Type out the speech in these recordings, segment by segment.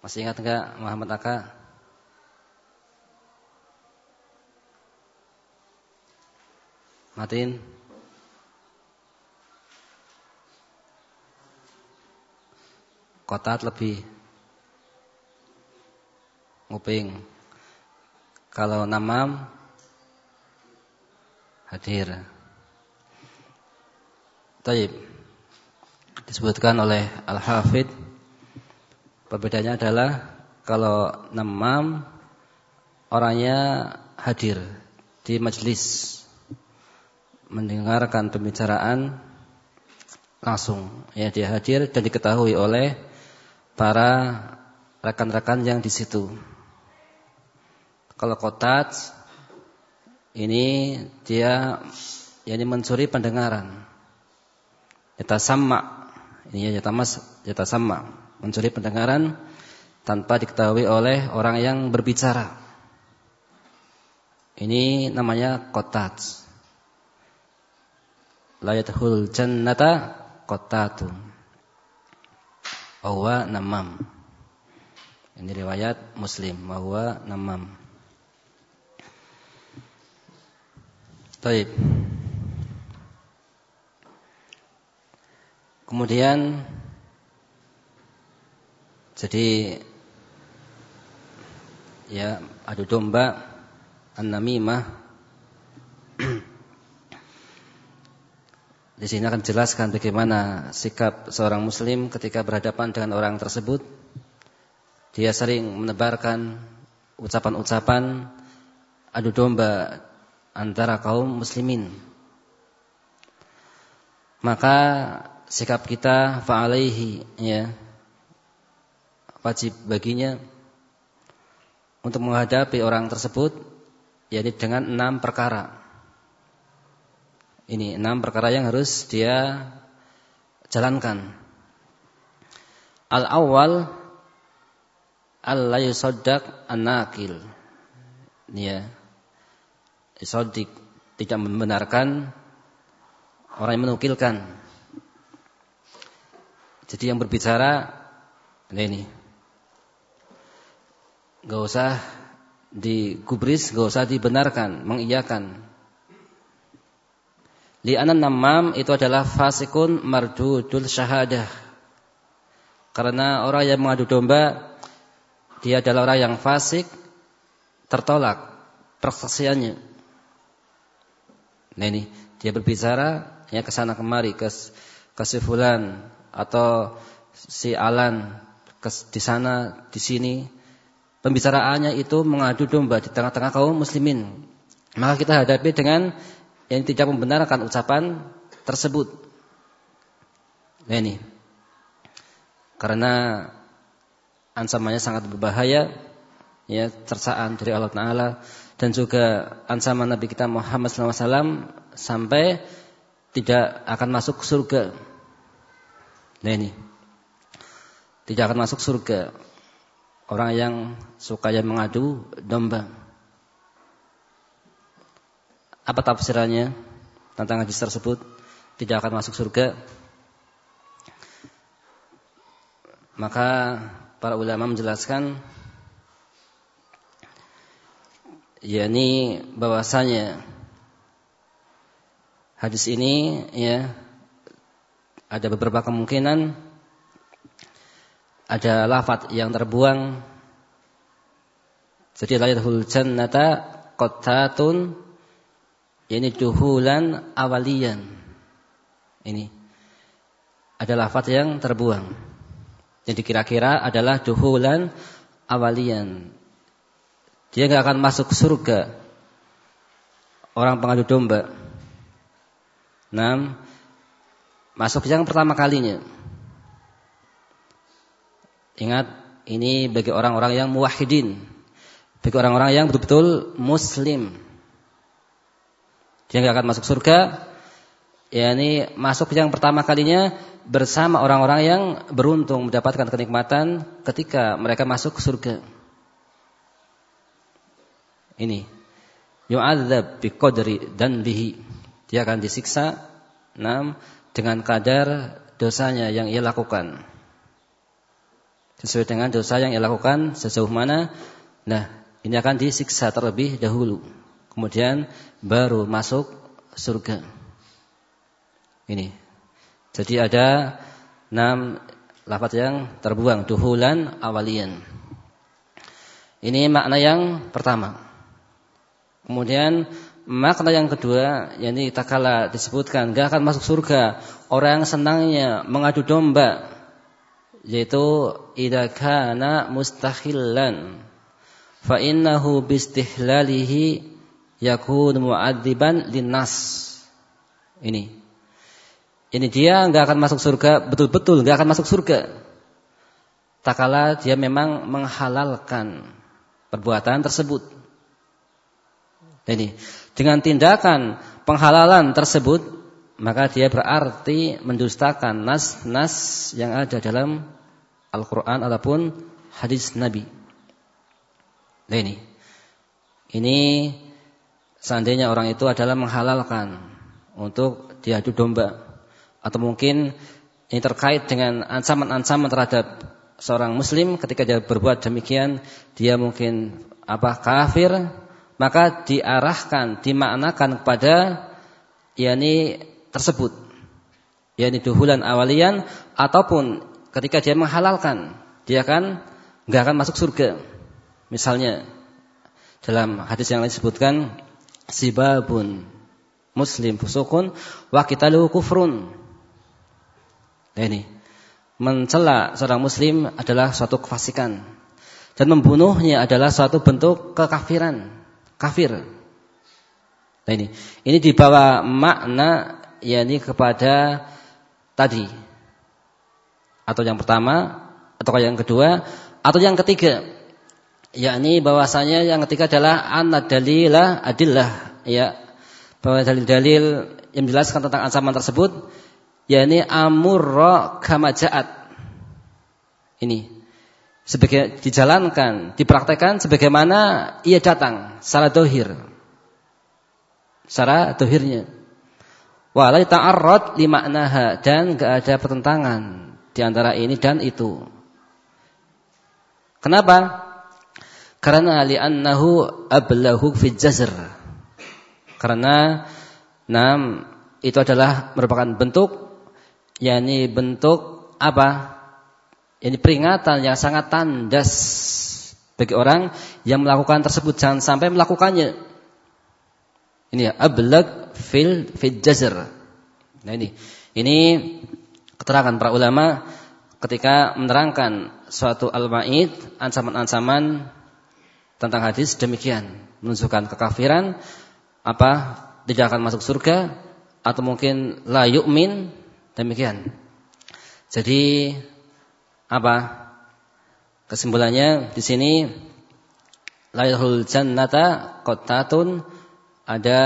Masih ingat enggak Muhammad Aka? Matin. Kotat lebih nguping. Kalau namam hadir. Taib. Disebutkan oleh Al-Hafidh perbedaannya adalah kalau namam orangnya hadir di majelis mendengarkan pembicaraan langsung ya dia hadir dan diketahui oleh para rekan-rekan yang di situ. Kalau kotat ini dia yakni mencuri pendengaran. Yata sama. Ini ya yata mas yata sama. Mencuri pendengaran tanpa diketahui oleh orang yang berbicara. Ini namanya kotat. La yadkhul jannata qatatun. Bahwa namam. Ini riwayat Muslim bahwa namam. Baik. Kemudian jadi ya adu domba an-namimah Di sini akan jelaskan bagaimana sikap seorang muslim ketika berhadapan dengan orang tersebut. Dia sering menebarkan ucapan-ucapan adu domba antara kaum muslimin. Maka sikap kita fa'alaihi ya wajib baginya untuk menghadapi orang tersebut yakni dengan enam perkara. Ini enam perkara yang harus dia jalankan. Al-awwal Allah yusaddaq an-nakil. Ya isodik tidak membenarkan orang yang menukilkan. Jadi yang berbicara ini gak usah digubris, gak usah dibenarkan, mengiyakan. Li'anan namam itu adalah fasikun mardudul syahadah. Karena orang yang mengadu domba dia adalah orang yang fasik tertolak persaksiannya. Nah ini dia berbicara ya ke sana kemari ke ke si fulan atau si Alan ke di sana di sini pembicaraannya itu mengadu domba di tengah-tengah kaum muslimin. Maka kita hadapi dengan yang tidak membenarkan ucapan tersebut. Nah ini. Karena ancamannya sangat berbahaya ya cercaan dari Allah taala dan juga ancaman Nabi kita Muhammad SAW sampai tidak akan masuk surga. Nah ini. Tidak akan masuk surga. Orang yang suka yang mengadu domba. Apa tafsirannya tentang hadis tersebut? Tidak akan masuk surga. Maka para ulama menjelaskan yakni bahwasanya hadis ini ya ada beberapa kemungkinan ada lafaz yang terbuang jadi layadhul jannata qattatun ini duhulan awalian ini ada lafaz yang terbuang jadi kira-kira adalah duhulan awalian dia nggak akan masuk surga. Orang pengadu domba. Enam, masuk yang pertama kalinya. Ingat, ini bagi orang-orang yang muwahhidin. Bagi orang-orang yang betul-betul muslim. Dia nggak akan masuk surga. Ya ini masuk yang pertama kalinya bersama orang-orang yang beruntung mendapatkan kenikmatan ketika mereka masuk surga. Ini yu'adzab biqadri dan bihi. Dia akan disiksa enam dengan kadar dosanya yang ia lakukan. Sesuai dengan dosa yang ia lakukan sejauh mana. Nah, ini akan disiksa terlebih dahulu. Kemudian baru masuk surga. Ini. Jadi ada enam lafaz yang terbuang. Duhulan awalian. Ini makna yang pertama. Kemudian makna yang kedua, yakni takala disebutkan gak akan masuk surga orang yang senangnya mengadu domba yaitu idza kana mustahillan fa innahu bistihlalihi yakun mu'adziban linnas. Ini. Ini dia enggak akan masuk surga, betul-betul enggak akan masuk surga. Tak kala dia memang menghalalkan perbuatan tersebut. Ini dengan tindakan penghalalan tersebut maka dia berarti mendustakan nas-nas yang ada dalam Al-Qur'an ataupun hadis Nabi. Nah ini. Ini seandainya orang itu adalah menghalalkan untuk diadu domba atau mungkin ini terkait dengan ancaman-ancaman terhadap seorang muslim ketika dia berbuat demikian dia mungkin apa kafir maka diarahkan dimaknakan kepada yakni tersebut. Yakni duhulan awalian ataupun ketika dia menghalalkan dia akan nggak akan masuk surga. Misalnya dalam hadis yang lain disebutkan sibabun muslim fusukun wa qitaluhu kufrun. Nah ini mencela seorang muslim adalah suatu kefasikan dan membunuhnya adalah suatu bentuk kekafiran, kafir. Nah ini, ini dibawa makna yakni kepada tadi atau yang pertama atau yang kedua atau yang ketiga yakni bahwasanya yang ketiga adalah anad dalilah adillah ya bahwa dalil-dalil yang menjelaskan tentang ancaman tersebut yakni amurra ja'at. Ini sebagai dijalankan, dipraktekkan sebagaimana ia datang secara dohir. Secara dohirnya. Walai ta'arrad limaknaha dan gak ada pertentangan di antara ini dan itu. Kenapa? Karena li'annahu ablahu fi jazr. Karena nam itu adalah merupakan bentuk yakni bentuk apa? Ini peringatan yang sangat tandas bagi orang yang melakukan tersebut jangan sampai melakukannya. Ini ya, ablag fil fil jazr. Nah ini. Ini keterangan para ulama ketika menerangkan suatu al-ma'id ancaman-ancaman tentang hadis demikian menunjukkan kekafiran apa tidak akan masuk surga atau mungkin la yu'min Demikian. Jadi apa? Kesimpulannya di sini lahirul jannata qatatun ada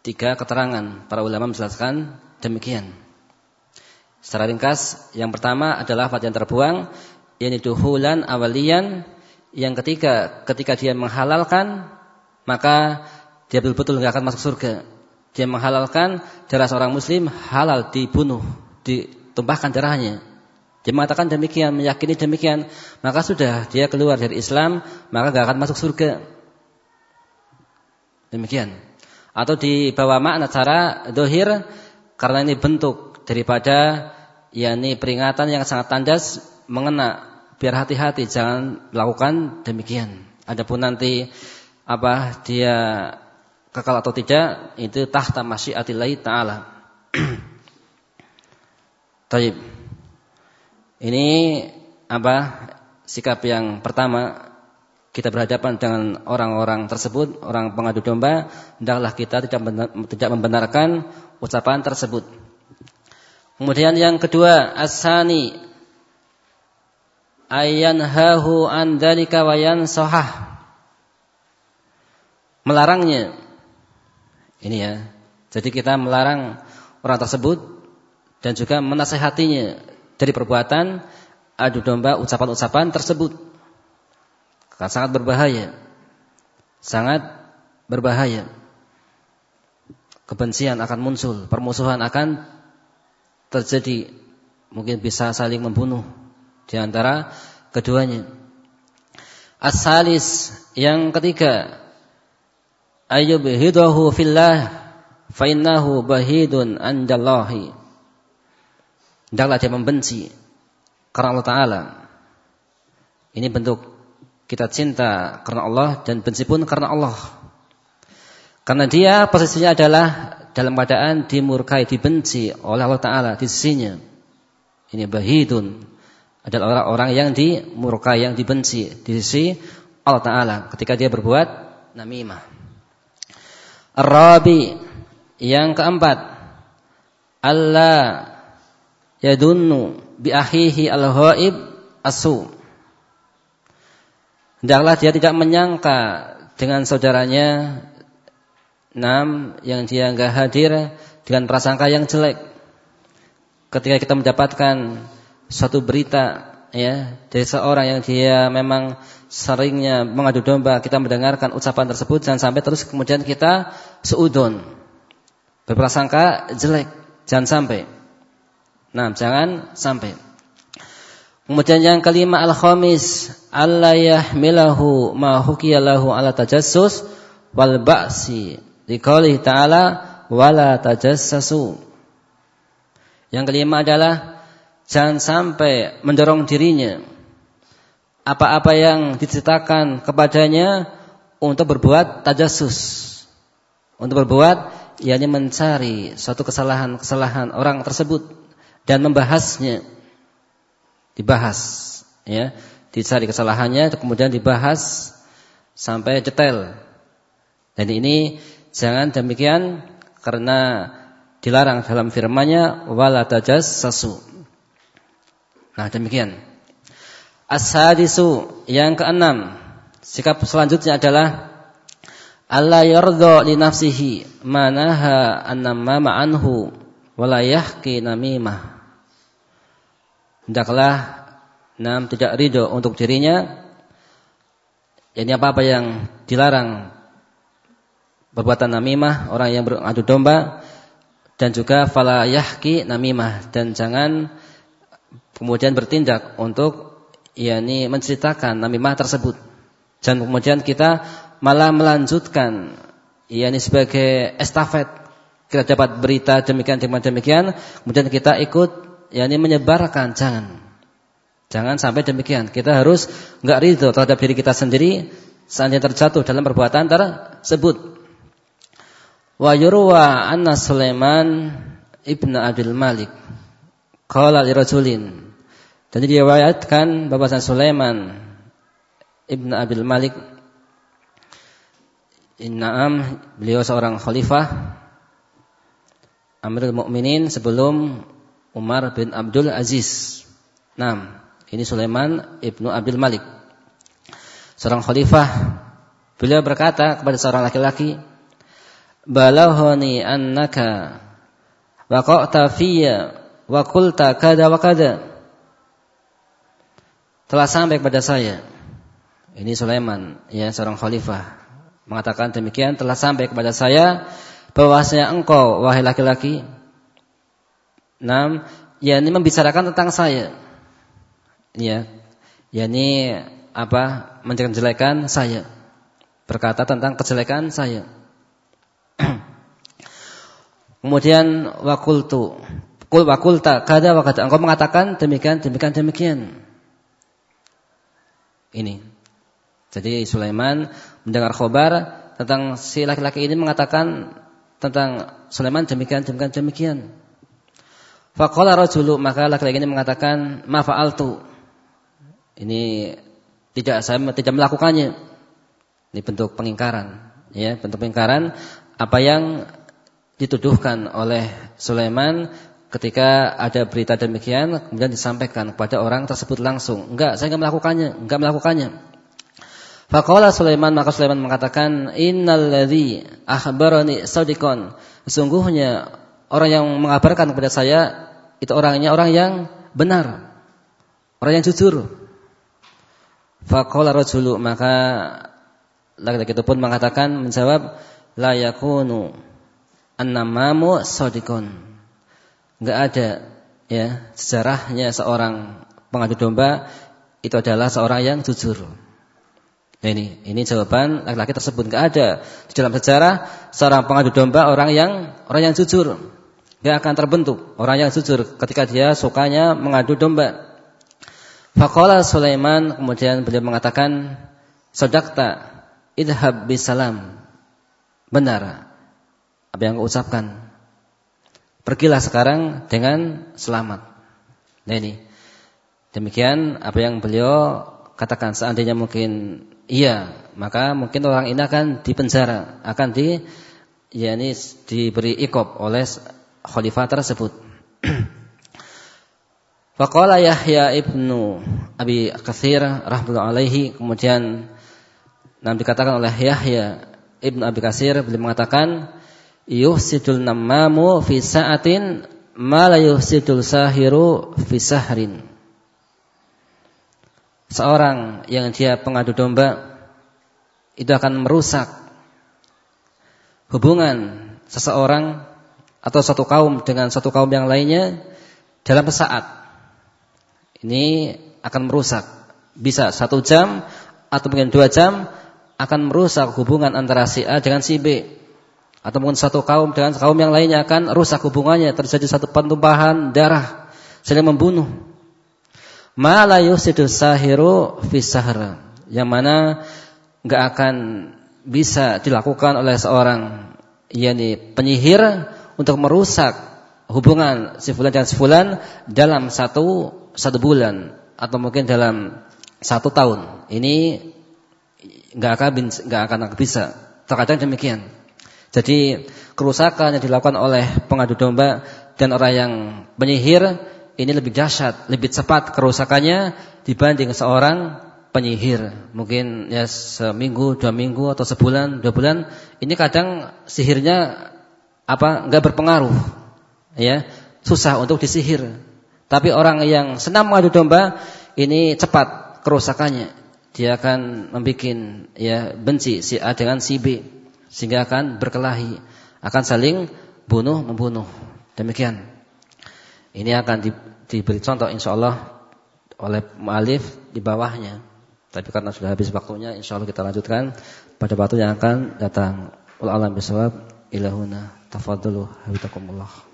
tiga keterangan para ulama menjelaskan demikian. Secara ringkas, yang pertama adalah lafaz yang terbuang, yakni duhulan awalian. Yang ketiga, ketika dia menghalalkan, maka dia betul-betul nggak akan masuk surga. Dia menghalalkan darah seorang muslim halal dibunuh, ditumpahkan darahnya. Dia mengatakan demikian, meyakini demikian, maka sudah dia keluar dari Islam, maka gak akan masuk surga. Demikian. Atau di bawah makna cara dohir, karena ini bentuk daripada yakni peringatan yang sangat tandas mengena biar hati-hati jangan melakukan demikian. Adapun nanti apa dia kekal atau tidak itu tahta masyiatillahi taala. Taib. Ini apa sikap yang pertama kita berhadapan dengan orang-orang tersebut, orang pengadu domba, hendaklah kita tidak tidak membenarkan ucapan tersebut. Kemudian yang kedua, asani ayan hahu an dalika wa sohah melarangnya ini ya. Jadi kita melarang orang tersebut dan juga menasehatinya dari perbuatan adu domba ucapan-ucapan tersebut. Sangat berbahaya. Sangat berbahaya. Kebencian akan muncul, permusuhan akan terjadi. Mungkin bisa saling membunuh. di antara keduanya. Asalis yang ketiga ayyubhidahu fillah fa innahu bahidun andallahi. Hendaklah dia membenci karena Allah Ta'ala. Ini bentuk kita cinta karena Allah dan benci pun karena Allah. Karena dia posisinya adalah dalam keadaan dimurkai, dibenci oleh Allah Ta'ala di sisinya. Ini bahidun adalah orang-orang yang dimurkai, yang dibenci di sisi Allah Ta'ala ketika dia berbuat namimah. Ar-Rabi yang keempat Allah yadunnu bi akhihi al-ghaib asu. Hendaklah dia tidak menyangka dengan saudaranya enam yang dia enggak hadir dengan prasangka yang jelek. Ketika kita mendapatkan suatu berita ya dari seorang yang dia memang seringnya mengadu domba kita mendengarkan ucapan tersebut jangan sampai terus kemudian kita seudon. Berprasangka jelek jangan sampai. Nah jangan sampai kemudian yang kelima al khamis alla yahmilahu ma hukiyalahu ala tajassus wal ba'si. Liqaulihi ta'ala wala tajassasu. Yang kelima adalah jangan sampai mendorong dirinya apa-apa yang diceritakan kepadanya untuk berbuat tajasus untuk berbuat yakni mencari suatu kesalahan-kesalahan orang tersebut dan membahasnya dibahas ya dicari kesalahannya kemudian dibahas sampai detail dan ini jangan demikian karena dilarang dalam firman-Nya wala Nah demikian. As-sadisu yang keenam. Sikap selanjutnya adalah Allah yardha li nafsihi manaha annamama anhu wala yahki namimah. Hendaklah nam tidak ridho untuk dirinya. Ini apa-apa yang dilarang perbuatan namimah, orang yang beradu domba dan juga fala yahki namimah dan jangan kemudian bertindak untuk yakni menceritakan namimah tersebut. Dan kemudian kita malah melanjutkan yakni sebagai estafet. Kita dapat berita demikian demikian demikian. Kemudian kita ikut yakni menyebarkan jangan. Jangan sampai demikian. Kita harus enggak ridho terhadap diri kita sendiri. Seandainya terjatuh dalam perbuatan tersebut. Wa yurwa anna Sulaiman ibnu Abdul Malik. Qala li rajulin. Dan diriwayatkan bahwasanya Sulaiman Ibn Abil Malik. Inna'am beliau seorang khalifah. Amirul Mukminin sebelum Umar bin Abdul Aziz. Nah, ini Sulaiman Ibnu Abdul Malik. Seorang khalifah beliau berkata kepada seorang laki-laki, "Balahoni annaka waqa'ta fiyya wa qulta kada wa kada." telah sampai kepada saya. Ini Sulaiman, ya seorang khalifah mengatakan demikian telah sampai kepada saya bahwasanya engkau wahai laki-laki enam ya ini membicarakan tentang saya. Ya. Ya ini apa? menjelekkan saya. Berkata tentang kejelekan saya. Kemudian wakultu, kul wakulta kada wakata. Engkau mengatakan demikian, demikian, demikian ini. Jadi Sulaiman mendengar khobar tentang si laki-laki ini mengatakan tentang Sulaiman demikian demikian demikian. Faqala rajulu maka laki-laki ini mengatakan ma fa'altu. Ini tidak saya tidak melakukannya. Ini bentuk pengingkaran, ya, bentuk pengingkaran apa yang dituduhkan oleh Sulaiman ketika ada berita demikian kemudian disampaikan kepada orang tersebut langsung. Enggak, saya enggak melakukannya, enggak melakukannya. Faqala Sulaiman maka Sulaiman mengatakan innalladzi akhbarani sadiqan. Sesungguhnya orang yang mengabarkan kepada saya itu orangnya orang yang benar. Orang yang jujur. Faqala rajulu maka laki-laki itu pun mengatakan menjawab la yakunu annamamu sadiqan enggak ada ya sejarahnya seorang pengadu domba itu adalah seorang yang jujur. Nah ini, ini jawaban laki-laki tersebut. Gak ada di dalam sejarah seorang pengadu domba orang yang orang yang jujur. Dia akan terbentuk orang yang jujur ketika dia sukanya mengadu domba. Faqala Sulaiman kemudian beliau mengatakan, "Sadaqta, idhab bisalam." Benar apa yang kau ucapkan. Pergilah sekarang dengan selamat. Nah ini. Demikian apa yang beliau katakan seandainya mungkin iya, maka mungkin orang ini akan dipenjara, akan di yakni diberi ikop oleh khalifah tersebut. Faqala Yahya ibnu Abi Katsir rahmatullahi alaihi kemudian nam dikatakan oleh Yahya ibnu Abi Katsir beliau mengatakan yuhsidul namamu fi sa'atin ma la yuhsidul sahiru fi sahrin seorang yang dia pengadu domba itu akan merusak hubungan seseorang atau satu kaum dengan satu kaum yang lainnya dalam saat. Ini akan merusak. Bisa satu jam atau mungkin dua jam akan merusak hubungan antara si A dengan si B. Atau mungkin satu kaum dengan kaum yang lainnya akan rusak hubungannya. Terjadi satu pentumpahan darah. Saling membunuh. Ma la yusidu sahiru fi sahr. Yang mana enggak akan bisa dilakukan oleh seorang yakni penyihir untuk merusak hubungan si fulan dan si fulan dalam satu satu bulan atau mungkin dalam satu tahun. Ini enggak akan enggak akan bisa. Terkadang demikian. Jadi kerusakan yang dilakukan oleh pengadu domba dan orang yang penyihir ini lebih dahsyat, lebih cepat kerusakannya dibanding seorang penyihir. Mungkin ya seminggu, dua minggu atau sebulan, dua bulan. Ini kadang sihirnya apa enggak berpengaruh. Ya, susah untuk disihir. Tapi orang yang senang mengadu domba ini cepat kerusakannya. Dia akan membuat ya benci si A dengan si B sehingga akan berkelahi, akan saling bunuh membunuh. Demikian. Ini akan di, diberi contoh insya Allah oleh mu'alif di bawahnya. Tapi karena sudah habis waktunya, insya Allah kita lanjutkan pada waktu yang akan datang. Wallahu a'lam bishawab. Ilahuna tafadhalu habitakumullah.